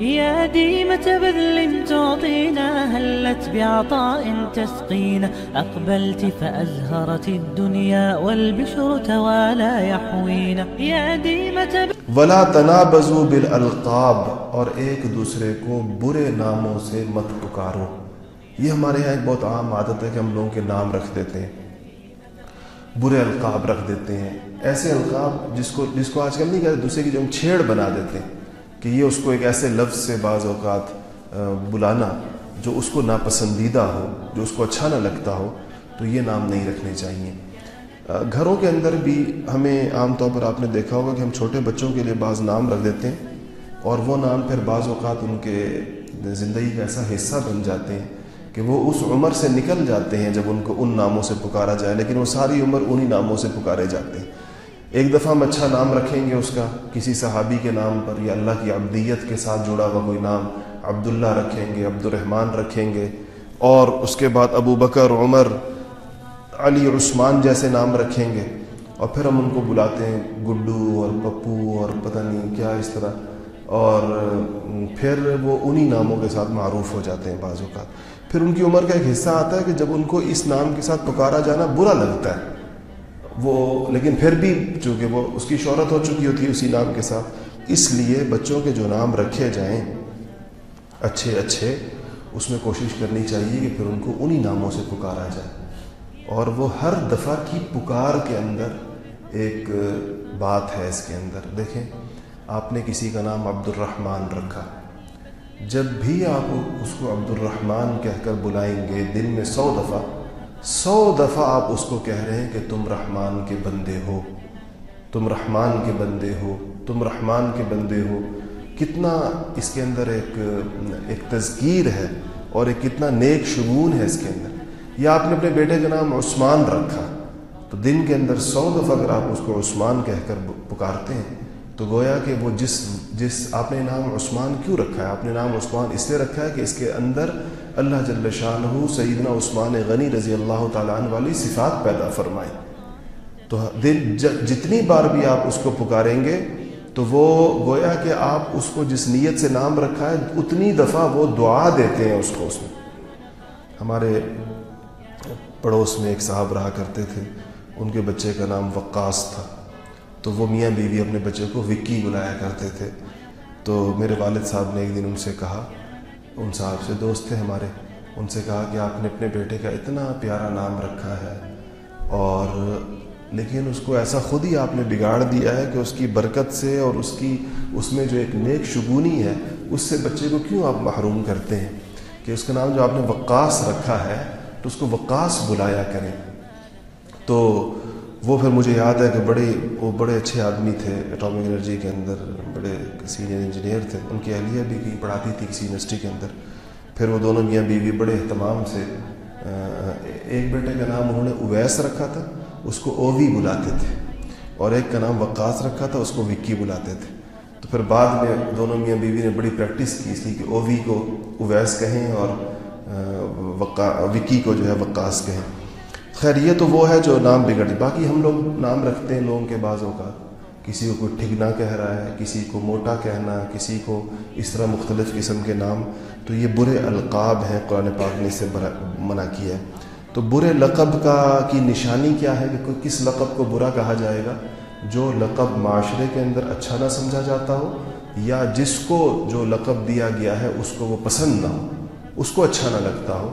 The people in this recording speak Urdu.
يا ديمة بذل تعطينا، هلت بعطاء تسقينا. أقبلت فأزهرت الدنيا والبشر توالى يحوينا. يا ديمة ولا تنابزوا بالالقاب اور ایک دوسرے کو برے ناموں سے مت پکارو. یہ ہمارے یہاں ایک بہت عام عادت ہے کہ ہم لوگوں کے نام رکھ دیتے ہیں، برے القاب رکھ دیتے ہیں. ایسے القاب جس کو جس کو آج کل نہیں کہتے، دوسرے کی جو ہم چھیڑ بنا دیتے ہیں. کہ یہ اس کو ایک ایسے لفظ سے بعض اوقات بلانا جو اس کو ناپسندیدہ ہو، جو اس کو اچھا نہ لگتا ہو، تو یہ نام نہیں رکھنے چاہیے۔ گھروں کے اندر بھی ہمیں عام طور پر آپ نے دیکھا ہوگا کہ ہم چھوٹے بچوں کے لیے بعض نام رکھ دیتے ہیں اور وہ نام پھر بعض اوقات ان کے زندگی کا ایسا حصہ بن جاتے ہیں کہ وہ اس عمر سے نکل جاتے ہیں جب ان کو ان ناموں سے پکارا جائے، لیکن وہ ساری عمر انہی ناموں سے پکارے جاتے ہیں۔ ایک دفعہ ہم اچھا نام رکھیں گے اس کا، کسی صحابی کے نام پر یا اللہ کی عبدیت کے ساتھ جڑا ہوا کوئی نام عبداللہ رکھیں گے عبد الرحمن رکھیں گے۔ اور اس کے بعد ابو بکر، عمر، علی، عثمان جیسے نام رکھیں گے۔ اور پھر ہم ان کو بلاتے ہیں، گڈو اور پپو اور پتہ نہیں کیا اس طرح۔ اور پھر وہ انہی ناموں کے ساتھ معروف ہو جاتے ہیں بعض اوقات۔ پھر ان کی عمر کا ایک حصہ آتا ہے کہ جب ان کو اس نام کے ساتھ پکارا جانا برا لگتا ہے۔ وہ، لیکن پھر بھی چونکہ وہ اس کی شہرت ہو چکی ہوتی ہے اسی نام کے ساتھ، اس لیے بچوں کے جو نام رکھے جائیں اچھے اچھے، اس میں کوشش کرنی چاہیے کہ پھر ان کو انہی ناموں سے پکارا جائے۔ اور وہ ہر دفعہ کی پکار کے اندر ایک بات ہے اس کے اندر۔ دیکھیں، آپ نے کسی کا نام عبد الرحمن رکھا۔ جب بھی آپ اس کو عبد الرحمن کہہ کر بلائیں گے، دن میں سو دفعہ سو دفعہ آپ اس کو کہہ رہے ہیں کہ تم رحمان کے بندے ہو، تم رحمان کے بندے ہو، تم رحمان کے بندے ہو۔ کتنا اس کے اندر ایک ایک تذکیر ہے اور ایک کتنا نیک شگون ہے اس کے اندر۔ یا آپ نے اپنے بیٹے کا نام عثمان رکھا۔ تو دن کے اندر سو دفعہ اگر آپ اس کو عثمان کہہ کر پکارتے ہیں تو گویا کہ وہ جس جس آپ نے نام عثمان کیوں رکھا ہے؟ آپ نے نام عثمان اس لیے رکھا ہے کہ اس کے اندر اللہ جل شاہ سیدنا عثمان غنی رضی اللہ تعالیٰ عنہ والی صفات پیدا فرمائیں تو دن جتنی بار بھی آپ اس کو پکاریں گے، تو وہ گویا کہ آپ اس کو جس نیت سے نام رکھا ہے، اتنی دفعہ وہ دعا دیتے ہیں اس کو اس میں۔ ہمارے پڑوس میں ایک صاحب رہا کرتے تھے، ان کے بچے کا نام وقاص تھا۔ تو وہ میاں بیوی اپنے بچے کو وکی بلایا کرتے تھے۔ تو میرے والد صاحب نے ایک دن ان سے کہا، ان صاحب سے دوست تھے ہمارے، ان سے کہا کہ آپ نے اپنے بیٹے کا اتنا پیارا نام رکھا ہے اور لیکن اس کو ایسا خود ہی آپ نے بگاڑ دیا ہے کہ اس کی برکت سے اور اس کی، اس میں جو ایک نیک شگونی ہے، اس سے بچے کو کیوں آپ محروم کرتے ہیں؟ کہ اس کا نام جو آپ نے وقاص رکھا ہے، تو اس کو وقاص بلایا کریں۔ تو وہ پھر مجھے یاد ہے کہ بڑے، وہ بڑے اچھے آدمی تھے اٹامک انرجی کے اندر بڑے سینئر انجینئر تھے۔ ان کی اہلیہ بھی کی، پڑھاتی تھی کسی یونیورسٹی کے اندر۔ پھر وہ دونوں میاں بیوی بڑے اہتمام سے ایک بیٹے کا نام انہوں نے اویس رکھا تھا، اس کو اووی بلاتے تھے۔ اور ایک کا نام وقاص رکھا تھا، اس کو وکی بلاتے تھے۔ تو پھر بعد میں دونوں میاں بیوی نے بڑی پریکٹس کی اس کی کہ اووی کو اویس کہیں اور وکی کو جو ہے وقاص کہیں۔ خیر، یہ تو وہ ہے جو نام بگڑ باقی ہم لوگ نام رکھتے ہیں لوگوں کے بعض اوقات۔ کسی کو کوئی ٹھگنا کہہ رہا ہے، کسی کو موٹا کہنا، کسی کو اس طرح مختلف قسم کے نام۔ تو یہ برے القاب ہیں، قرآن پاک نے اسے منع کیا ہے۔ تو برے لقب کا کی نشانی کیا ہے کہ کوئی کس لقب کو برا کہا جائے گا؟ جو لقب معاشرے کے اندر اچھا نہ سمجھا جاتا ہو، یا جس کو جو لقب دیا گیا ہے، اس کو وہ پسند نہ ہو، اس کو اچھا نہ لگتا ہو۔